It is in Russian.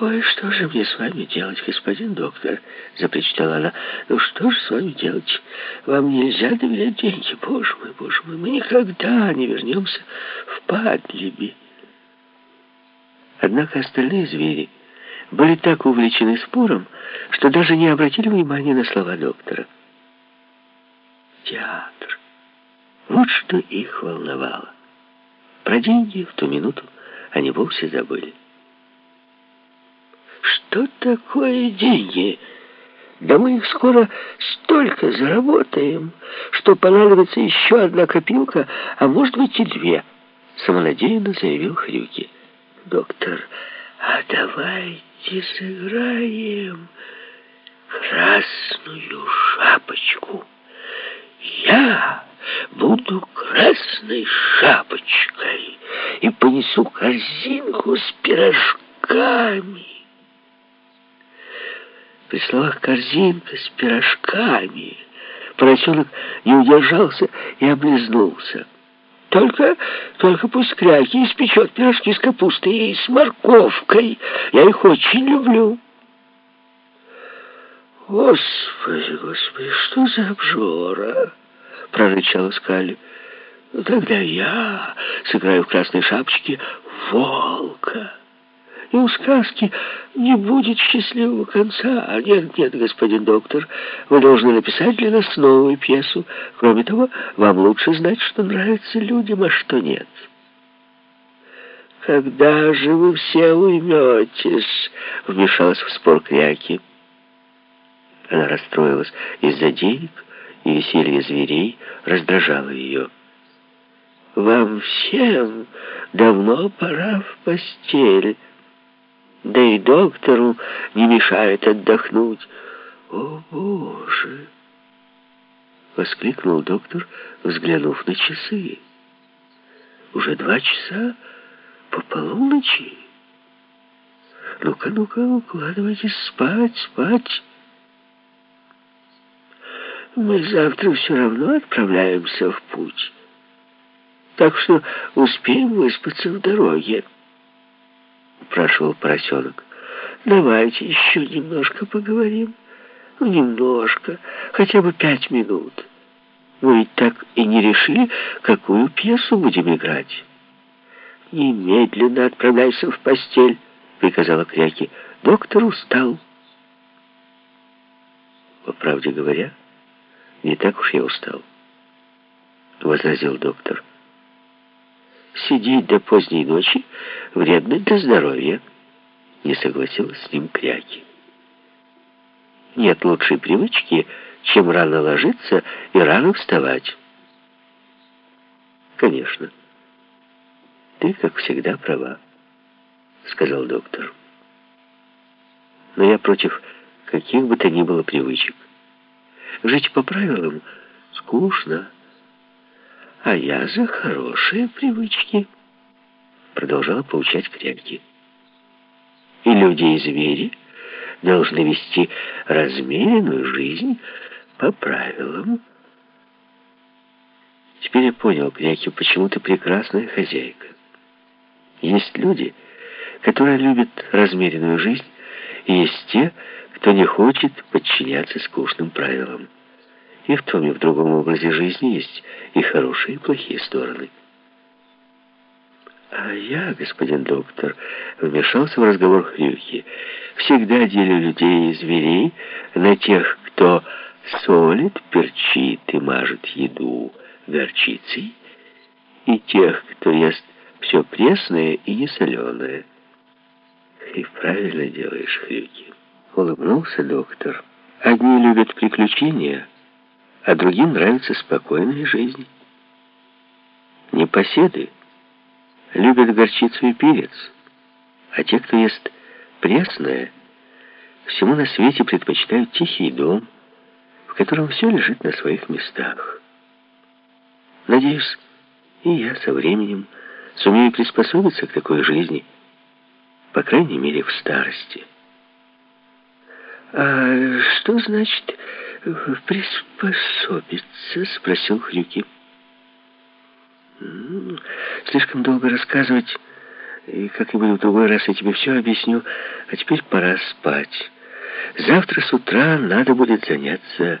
«Ой, что же мне с вами делать, господин доктор?» — запричитала она. «Ну что же с вами делать? Вам нельзя доверять деньги. Боже мой, боже мой, мы никогда не вернемся в Падлиби». Однако остальные звери были так увлечены спором, что даже не обратили внимания на слова доктора. Театр. Вот что их волновало. Про деньги в ту минуту они вовсе забыли. Что такое деньги? Да мы их скоро столько заработаем, что понадобится еще одна копилка, а может быть и две, самонадеянно заявил Хрюки. Доктор, а давайте сыграем красную шапочку. Я буду красной шапочкой и понесу корзинку с пирожками. При словах «корзинка с пирожками» поросенок не удержался и облизнулся. Только, только пусть кряки испечет пирожки с капустой и с морковкой. Я их очень люблю. Господи, господи, что за обжора? Прорычала Скали. Ну, тогда я сыграю в красной шапочке волка и у сказки не будет счастливого конца. А нет, нет, господин доктор, вы должны написать для нас новую пьесу. Кроме того, вам лучше знать, что нравится людям, а что нет. «Когда же вы все уйметесь?» — вмешалась в спор Кряки. Она расстроилась из-за денег, и веселье зверей раздражало ее. «Вам всем давно пора в постель». Да и доктору не мешает отдохнуть. О, Боже! Воскликнул доктор, взглянув на часы. Уже два часа по полуночи. Ну-ка, ну-ка, укладывайтесь спать, спать. Мы завтра все равно отправляемся в путь. Так что успеем выспаться в дороге спрашивал поросенок. «Давайте еще немножко поговорим. Ну, немножко, хотя бы пять минут. Мы ведь так и не решили, какую пьесу будем играть». «Немедленно отправляйся в постель», — приказала Кряки. «Доктор устал». «По правде говоря, не так уж я устал», — возразил доктор. Сидеть до поздней ночи вредно для здоровья. Не согласилась с ним Кряки. Нет лучшей привычки, чем рано ложиться и рано вставать. Конечно. Ты, как всегда, права, сказал доктор. Но я против каких бы то ни было привычек. Жить по правилам скучно. А я за хорошие привычки, продолжала поучать кряки. И люди, и звери должны вести размеренную жизнь по правилам. Теперь я понял, Кряки, почему ты прекрасная хозяйка. Есть люди, которые любят размеренную жизнь, и есть те, кто не хочет подчиняться скучным правилам. И в том и в другом образе жизни есть и хорошие, и плохие стороны. А я, господин доктор, вмешался в разговор Хрюхи. Всегда делю людей и зверей на тех, кто солит, перчит и мажет еду горчицей, и тех, кто ест все пресное и несоленое. И правильно делаешь, Хрюки. Улыбнулся доктор. Одни любят приключения, а другим нравится спокойная жизнь. Непоседы любят горчицу и перец, а те, кто ест пресное, всему на свете предпочитают тихий дом, в котором все лежит на своих местах. Надеюсь, и я со временем сумею приспособиться к такой жизни, по крайней мере, в старости. «А что значит «Приспособиться?» — спросил Хрюки. «Слишком долго рассказывать И как-нибудь в другой раз я тебе все объясню. А теперь пора спать. Завтра с утра надо будет заняться